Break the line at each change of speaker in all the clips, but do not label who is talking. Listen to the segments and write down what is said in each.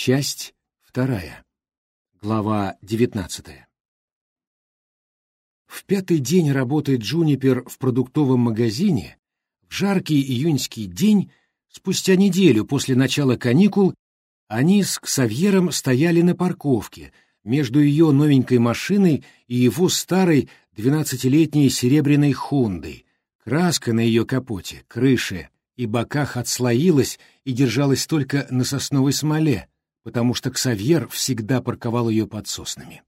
Часть вторая. Глава девятнадцатая. В пятый день работы Джунипер в продуктовом магазине, в жаркий июньский день, спустя неделю после начала каникул, они с Ксавьером стояли на парковке между ее новенькой машиной и его старой двенадцатилетней серебряной Хондой. Краска на ее капоте, крыше и боках отслоилась и держалась только на сосновой смоле, потому что Ксавьер всегда парковал ее под соснами.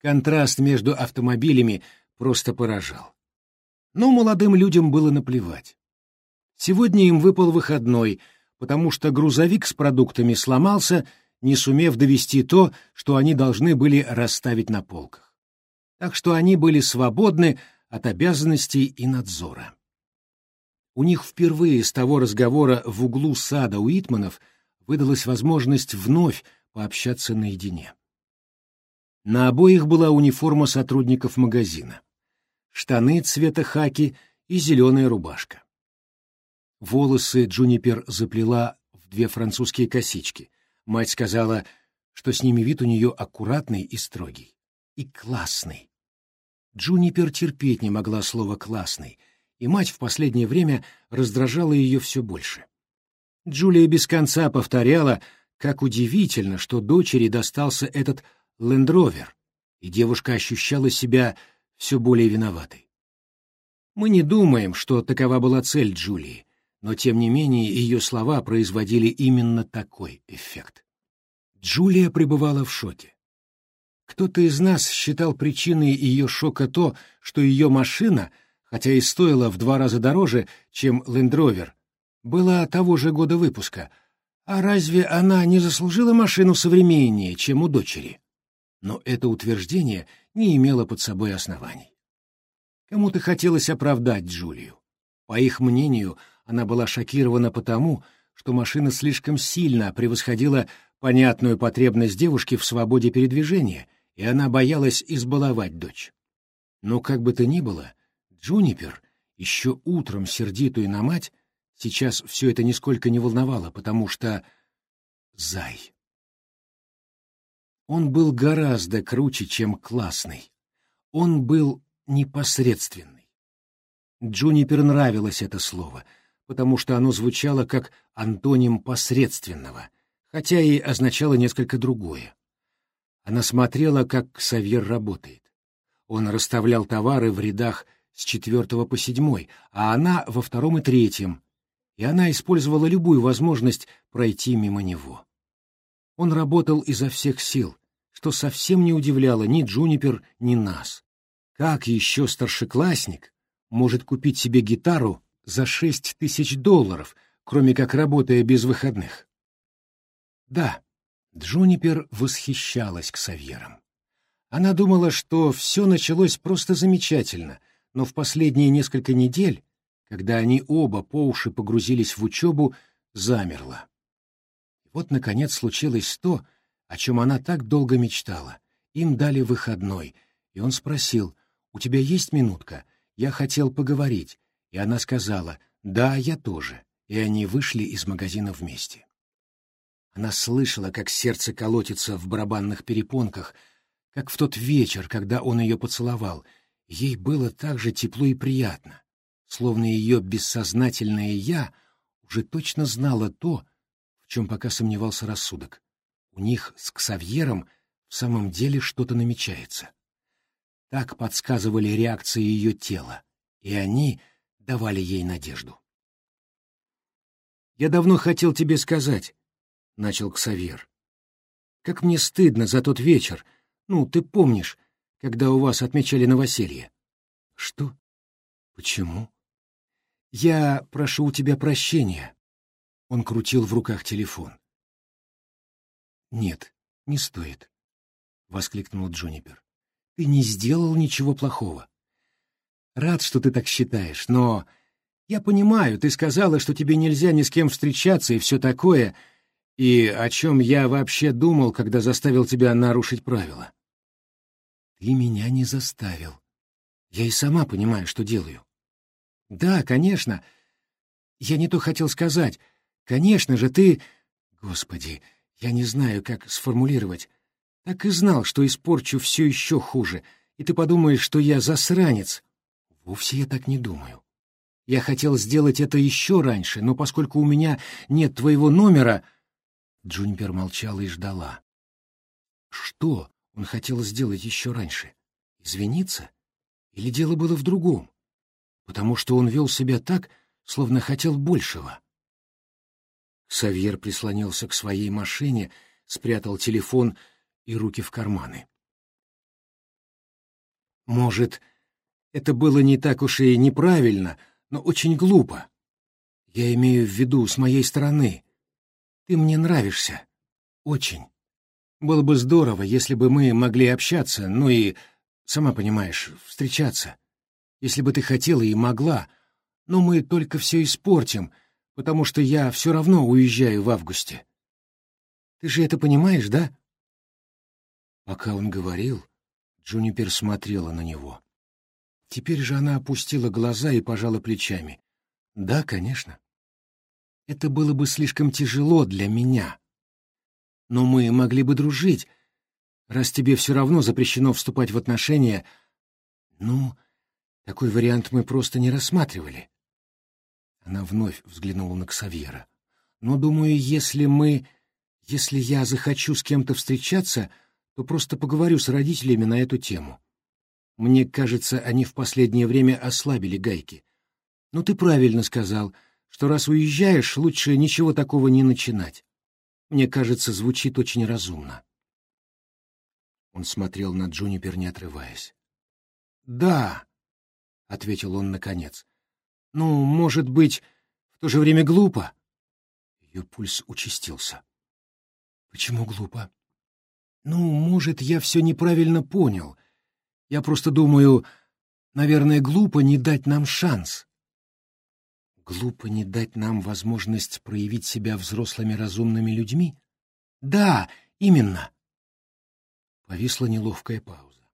Контраст между автомобилями просто поражал. Но молодым людям было наплевать. Сегодня им выпал выходной, потому что грузовик с продуктами сломался, не сумев довести то, что они должны были расставить на полках. Так что они были свободны от обязанностей и надзора. У них впервые с того разговора в углу сада Уитманов — выдалась возможность вновь пообщаться наедине. На обоих была униформа сотрудников магазина. Штаны цвета хаки и зеленая рубашка. Волосы Джунипер заплела в две французские косички. Мать сказала, что с ними вид у нее аккуратный и строгий. И классный. Джунипер терпеть не могла слова «классный», и мать в последнее время раздражала ее все больше. Джулия без конца повторяла, как удивительно, что дочери достался этот лендровер, и девушка ощущала себя все более виноватой. Мы не думаем, что такова была цель Джулии, но тем не менее ее слова производили именно такой эффект. Джулия пребывала в шоке. Кто-то из нас считал причиной ее шока то, что ее машина, хотя и стоила в два раза дороже, чем лендровер, была того же года выпуска, а разве она не заслужила машину современнее, чем у дочери? Но это утверждение не имело под собой оснований. Кому-то хотелось оправдать Джулию. По их мнению, она была шокирована потому, что машина слишком сильно превосходила понятную потребность девушки в свободе передвижения, и она боялась избаловать дочь. Но как бы то ни было, Джунипер, еще утром сердитую на мать, Сейчас все это нисколько не волновало, потому что... Зай. Он был гораздо круче, чем классный. Он был непосредственный. Джунипер нравилось это слово, потому что оно звучало как антоним посредственного, хотя и означало несколько другое. Она смотрела, как Ксавьер работает. Он расставлял товары в рядах с четвертого по седьмой, а она во втором и третьем, и она использовала любую возможность пройти мимо него. Он работал изо всех сил, что совсем не удивляло ни Джунипер, ни нас. Как еще старшеклассник может купить себе гитару за шесть тысяч долларов, кроме как работая без выходных? Да, Джунипер восхищалась к Савьерам. Она думала, что все началось просто замечательно, но в последние несколько недель когда они оба по уши погрузились в учебу, замерла. Вот, наконец, случилось то, о чем она так долго мечтала. Им дали выходной, и он спросил, «У тебя есть минутка? Я хотел поговорить». И она сказала, «Да, я тоже». И они вышли из магазина вместе. Она слышала, как сердце колотится в барабанных перепонках, как в тот вечер, когда он ее поцеловал. Ей было так же тепло и приятно словно ее бессознательное «я» уже точно знала то, в чем пока сомневался рассудок. У них с Ксавьером в самом деле что-то намечается. Так подсказывали реакции ее тела, и они давали ей надежду. «Я давно хотел тебе сказать», — начал Ксавьер. «Как мне стыдно за тот вечер. Ну, ты помнишь, когда у вас отмечали новоселье?» «Что? Почему?» «Я прошу у тебя прощения». Он крутил в руках телефон. «Нет, не стоит», — воскликнул Джунипер. «Ты не сделал ничего плохого. Рад, что ты так считаешь, но... Я понимаю, ты сказала, что тебе нельзя ни с кем встречаться и все такое, и о чем я вообще думал, когда заставил тебя нарушить правила. Ты меня не заставил. Я и сама понимаю, что делаю. Да, конечно. Я не то хотел сказать. Конечно же, ты... Господи, Я не знаю, как сформулировать. Так и знал, что испорчу все еще хуже, и ты подумаешь, что я засранец. Вовсе я так не думаю. Я хотел сделать это еще раньше, но поскольку у меня нет твоего номера... Джунипер молчала и ждала. Что он хотел сделать еще раньше? Извиниться? Или дело было в другом? Потому что он вел себя так, словно хотел большего. Савьер прислонился к своей машине, спрятал телефон и руки в карманы. Может, это было не так уж и неправильно, но очень глупо. Я имею в виду с моей стороны. Ты мне нравишься. Очень. Было бы здорово, если бы мы могли общаться, ну и, сама понимаешь, встречаться. Если бы ты хотела и могла, но мы только все испортим, потому что я все равно уезжаю в августе. Ты же это понимаешь, да? Пока он говорил, Джунипер смотрела на него. Теперь же она опустила глаза и пожала плечами. «Да, конечно. Это было бы слишком тяжело для меня. Но мы могли бы дружить, раз тебе все равно запрещено вступать в отношения. Ну, такой вариант мы просто не рассматривали». Она вновь взглянула на Ксавьера. «Но, думаю, если мы... Если я захочу с кем-то встречаться, то просто поговорю с родителями на эту тему. Мне кажется, они в последнее время ослабили гайки. Но ты правильно сказал, что раз уезжаешь, лучше ничего такого не начинать. Мне кажется, звучит очень разумно. Он смотрел на Джунипер, не отрываясь. «Да», — ответил он наконец. «Ну, может быть, в то же время глупо?» Ее пульс участился. «Почему глупо?» «Ну, может, я все неправильно понял. Я просто думаю, наверное, глупо не дать нам шанс. Глупо не дать нам возможность проявить себя взрослыми разумными людьми? Да, именно. Повисла неловкая пауза.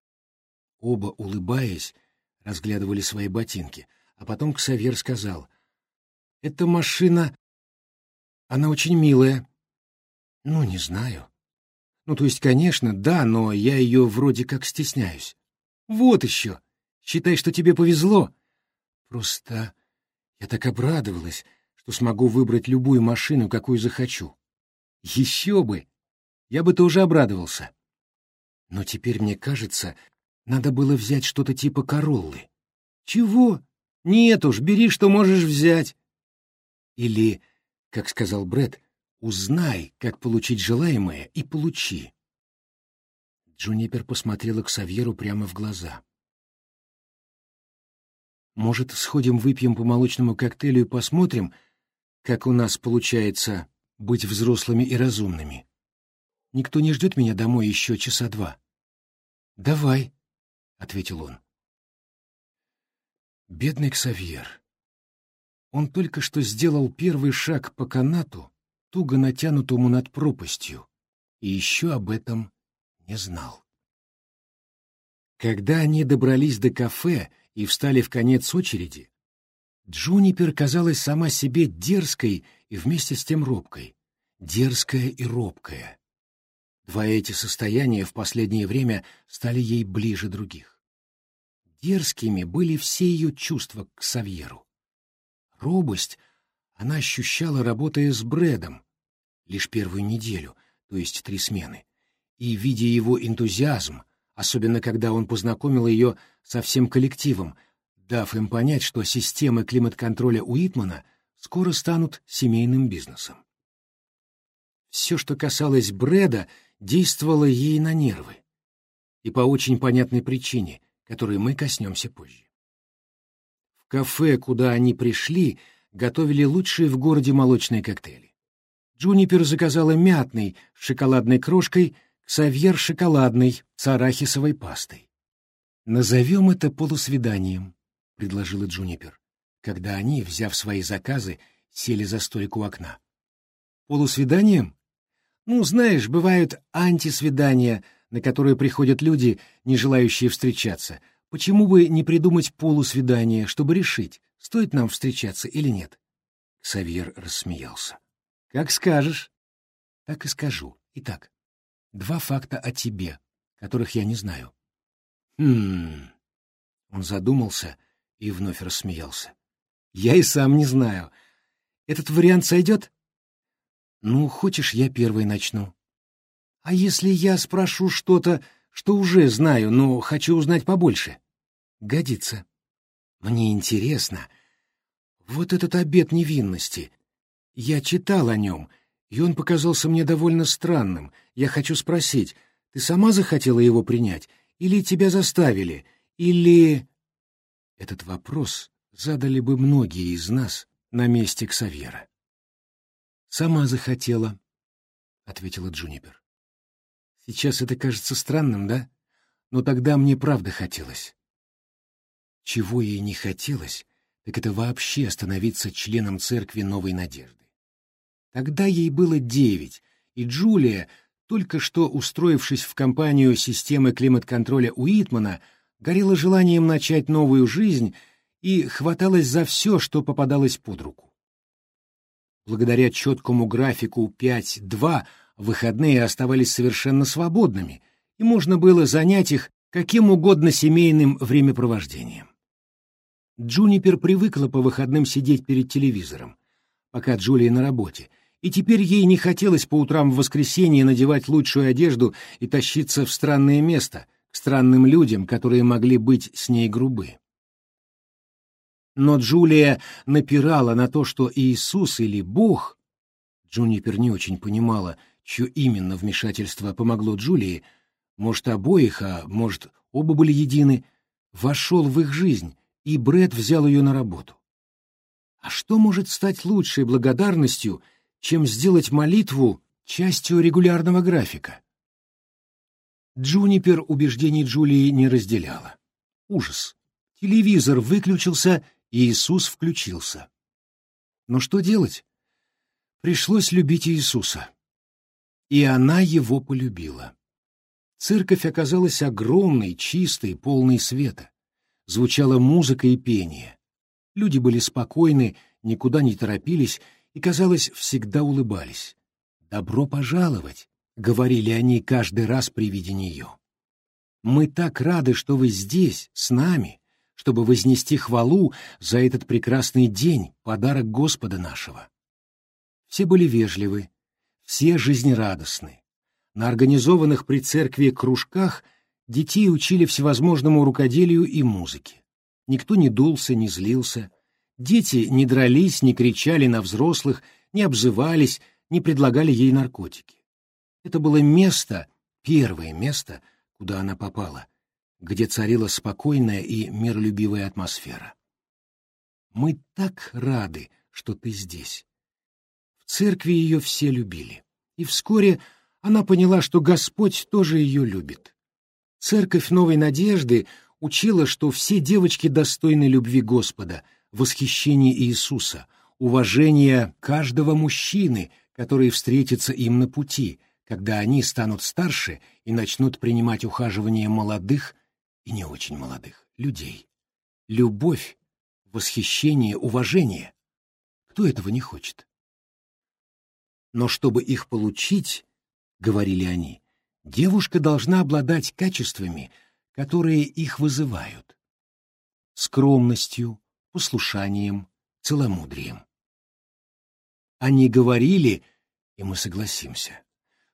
Оба, улыбаясь, разглядывали свои ботинки, а потом Ксавьер сказал, «Эта машина... Она очень милая». «Ну, не знаю». «Ну, то есть, конечно, да, но я ее вроде как стесняюсь». Вот еще. Считай, что тебе повезло. Просто я так обрадовалась, что смогу выбрать любую машину, какую захочу. Еще бы! Я бы тоже обрадовался. Но теперь, мне кажется, надо было взять что-то типа Короллы. Чего? Нет уж, бери, что можешь взять. Или, как сказал Бред, узнай, как получить желаемое, и получи. Джунипер посмотрела к Савьеру прямо в глаза. «Может, сходим выпьем по молочному коктейлю и посмотрим, как у нас получается быть взрослыми и разумными? Никто не ждет меня домой еще часа два». «Давай», — ответил он. Бедный Ксавьер. Он только что сделал первый шаг по канату, туго натянутому над пропастью, и еще об этом не знал. Когда они добрались до кафе и встали в конец очереди, Джунипер казалась сама себе дерзкой и вместе с тем робкой. Дерзкая и робкая. Два эти состояния в последнее время стали ей ближе других. Дерзкими были все ее чувства к Савьеру. Робость она ощущала, работая с Брэдом, лишь первую неделю, то есть три смены, и, видя его энтузиазм, особенно когда он познакомил ее со всем коллективом, дав им понять, что системы климат-контроля Уитмана скоро станут семейным бизнесом. Все, что касалось Брэда, действовало ей на нервы. И по очень понятной причине, которой мы коснемся позже. В кафе, куда они пришли, готовили лучшие в городе молочные коктейли. Джунипер заказала мятный с шоколадной крошкой — Савьер шоколадный с арахисовой пастой. «Назовем это полусвиданием», — предложила Джунипер, когда они, взяв свои заказы, сели за столик у окна. «Полусвиданием? Ну, знаешь, бывают антисвидания, на которые приходят люди, не желающие встречаться. Почему бы не придумать полусвидание, чтобы решить, стоит нам встречаться или нет?» Савьер рассмеялся. «Как скажешь». «Так и скажу», Итак, два факта о тебе, которых я не знаю. Хм. Он задумался и вновь рассмеялся. Я и сам не знаю. Этот вариант сойдет? Ну, хочешь, я первый начну. А если я спрошу что-то, что уже знаю, но хочу узнать побольше? Годится. Мне интересно. Вот этот обет невинности. Я читал о нем, и он показался мне довольно странным. Я хочу спросить, ты сама захотела его принять? Или тебя заставили? Или... Этот вопрос задали бы многие из нас на месте Ксавьера. «Сама захотела», — ответила Джунипер. «Сейчас это кажется странным, да? Но тогда мне правда хотелось». Чего ей не хотелось, так это вообще становиться членом церкви Новой Надежды. Тогда ей было девять, и Джулия, только что устроившись в компанию системы климат-контроля Уитмана, горела желанием начать новую жизнь и хваталась за все, что попадалось под руку. Благодаря четкому графику 5-2 выходные оставались совершенно свободными, и можно было занять их каким угодно семейным времяпровождением. Джунипер привыкла по выходным сидеть перед телевизором, пока Джулия на работе, и теперь ей не хотелось по утрам в воскресенье надевать лучшую одежду и тащиться в странное место, к странным людям, которые могли быть с ней грубы. Но Джулия напирала на то, что Иисус или Бог, Джунипер не очень понимала, чье именно вмешательство помогло Джулии, может, обоих, а может, оба были едины, вошел в их жизнь, и Бред взял ее на работу. А что может стать лучшей благодарностью, чем сделать молитву частью регулярного графика? Джунипер убеждений Джулии не разделяла. Ужас. Телевизор выключился, и Иисус включился. Но что делать? Пришлось любить Иисуса. И она его полюбила. Церковь оказалась огромной, чистой, полной света. Звучала музыка и пение. Люди были спокойны, никуда не торопились и, казалось, всегда улыбались. «Добро пожаловать!» — говорили они каждый раз при виде нее. «Мы так рады, что вы здесь, с нами, чтобы вознести хвалу за этот прекрасный день, подарок Господа нашего». Все были вежливы, все жизнерадостны. На организованных при церкви кружках детей учили всевозможному рукоделию и музыке. Никто не дулся, не злился. Дети не дрались, не кричали на взрослых, не обзывались, не предлагали ей наркотики. Это было место, первое место, куда она попала, где царила спокойная и миролюбивая атмосфера. Мы так рады, что ты здесь. Церкви ее все любили, и вскоре она поняла, что Господь тоже ее любит. Церковь Новой Надежды учила, что все девочки достойны любви Господа, восхищения Иисуса, уважения каждого мужчины, который встретится им на пути, когда они станут старше и начнут принимать ухаживание молодых и не очень молодых людей. Любовь, восхищение, уважение. Кто этого не хочет? Но чтобы их получить, — говорили они, — девушка должна обладать качествами, которые их вызывают. Скромностью, послушанием, целомудрием. Они говорили, и мы согласимся,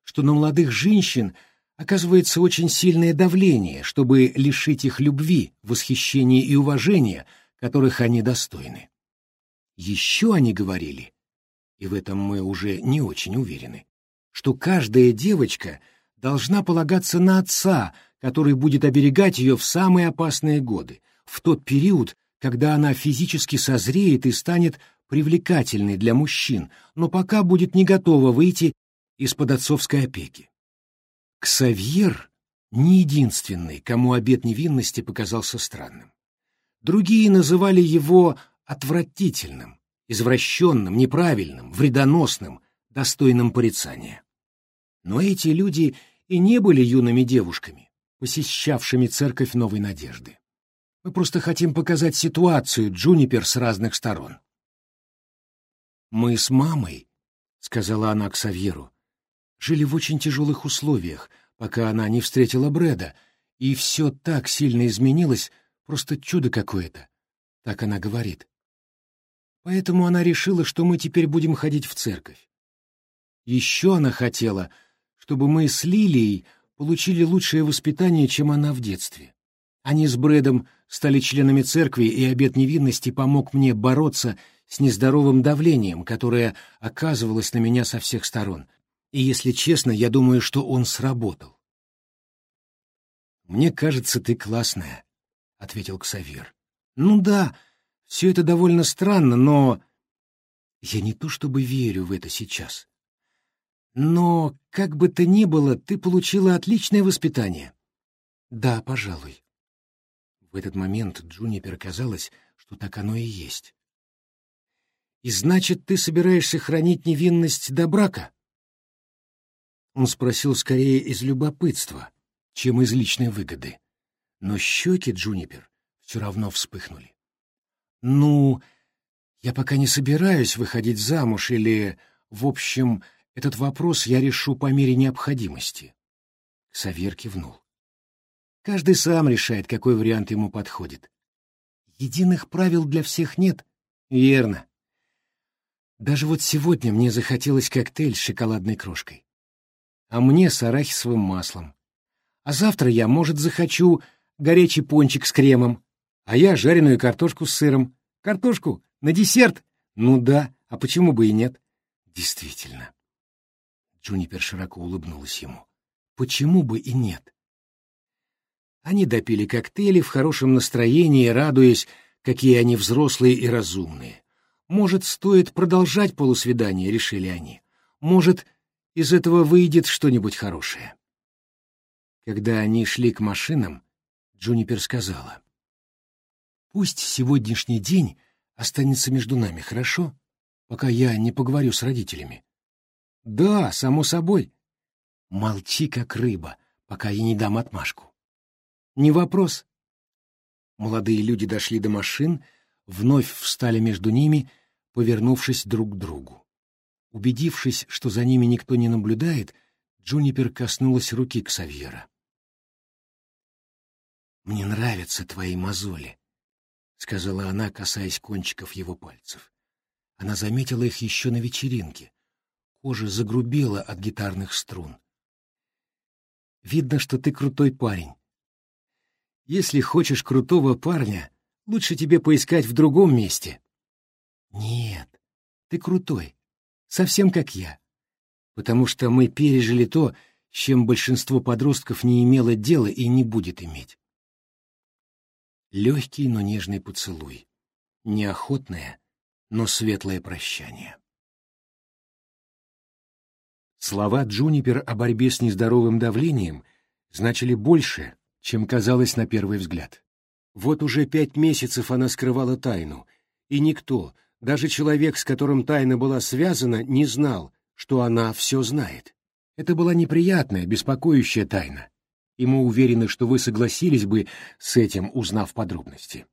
что на молодых женщин оказывается очень сильное давление, чтобы лишить их любви, восхищения и уважения, которых они достойны. Еще они говорили, и в этом мы уже не очень уверены, что каждая девочка должна полагаться на отца, который будет оберегать ее в самые опасные годы, в тот период, когда она физически созреет и станет привлекательной для мужчин, но пока будет не готова выйти из-под отцовской опеки. Ксавьер не единственный, кому обет невинности показался странным. Другие называли его отвратительным, извращенным, неправильным, вредоносным, достойным порицания. Но эти люди и не были юными девушками, посещавшими церковь Новой Надежды. Мы просто хотим показать ситуацию Джунипер с разных сторон. «Мы с мамой», — сказала она к Савьеру, жили в очень тяжелых условиях, пока она не встретила Брэда, и все так сильно изменилось, просто чудо какое-то. Так она говорит. Поэтому она решила, что мы теперь будем ходить в церковь. Еще она хотела, чтобы мы с Лилией получили лучшее воспитание, чем она в детстве. Они с Брэдом стали членами церкви, и обет невинности помог мне бороться с нездоровым давлением, которое оказывалось на меня со всех сторон. И, если честно, я думаю, что он сработал. «Мне кажется, ты классная», — ответил Ксавир. «Ну да, все это довольно странно, но...» «Я не то чтобы верю в это сейчас. Но, как бы то ни было, ты получила отличное воспитание». «Да, пожалуй». В этот момент Джунипер казалось, что так оно и есть. «И значит, ты собираешься хранить невинность до брака?» Он спросил скорее из любопытства, чем из личной выгоды. Но щеки Джунипер все равно вспыхнули. «Ну, я пока не собираюсь выходить замуж или, в общем, этот вопрос я решу по мере необходимости». Ксавьер кивнул. Каждый сам решает, какой вариант ему подходит. Единых правил для всех нет? Верно. Даже вот сегодня мне захотелось коктейль с шоколадной крошкой. А мне с арахисовым маслом. А завтра я, может, захочу горячий пончик с кремом. А я жареную картошку с сыром. Картошку? На десерт? Ну да, а почему бы и нет? Действительно. Джунипер широко улыбнулась ему. Почему бы и нет? Они допили коктейли в хорошем настроении, радуясь, какие они взрослые и разумные. Может, стоит продолжать полусвидание, решили они. Может, из этого выйдет что-нибудь хорошее. Когда они шли к машинам, Джунипер сказала, «Пусть сегодняшний день останется между нами, хорошо? Пока я не поговорю с родителями». «Да, само собой». «Молчи, как рыба, пока я не дам отмашку». Не вопрос. Молодые люди дошли до машин, вновь встали между ними, повернувшись друг к другу. Убедившись, что за ними никто не наблюдает, Джунипер коснулась руки Ксавьера. «Мне нравятся твои мозоли», — сказала она, касаясь кончиков его пальцев. Она заметила их еще на вечеринке. Кожа загрубела от гитарных струн. «Видно, что ты крутой парень. Если хочешь крутого парня, лучше тебе поискать в другом месте. Нет, ты крутой, совсем как я. Потому что мы пережили то, с чем большинство подростков не имело дела и не будет иметь. Легкий, но нежный поцелуй. Неохотное, но светлое прощание. Слова Джунипер о борьбе с нездоровым давлением значили больше, чем казалось на первый взгляд. Вот уже пять месяцев она скрывала тайну, и никто, даже человек, с которым тайна была связана, не знал, что она все знает. Это была неприятная, беспокоящая тайна, и мы уверены, что вы согласились бы с этим, узнав подробности.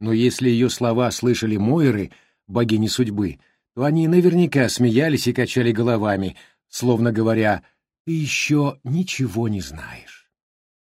Но если ее слова слышали Мойры, богини судьбы, то они наверняка смеялись и качали головами, словно говоря, «Ты еще ничего не знаешь».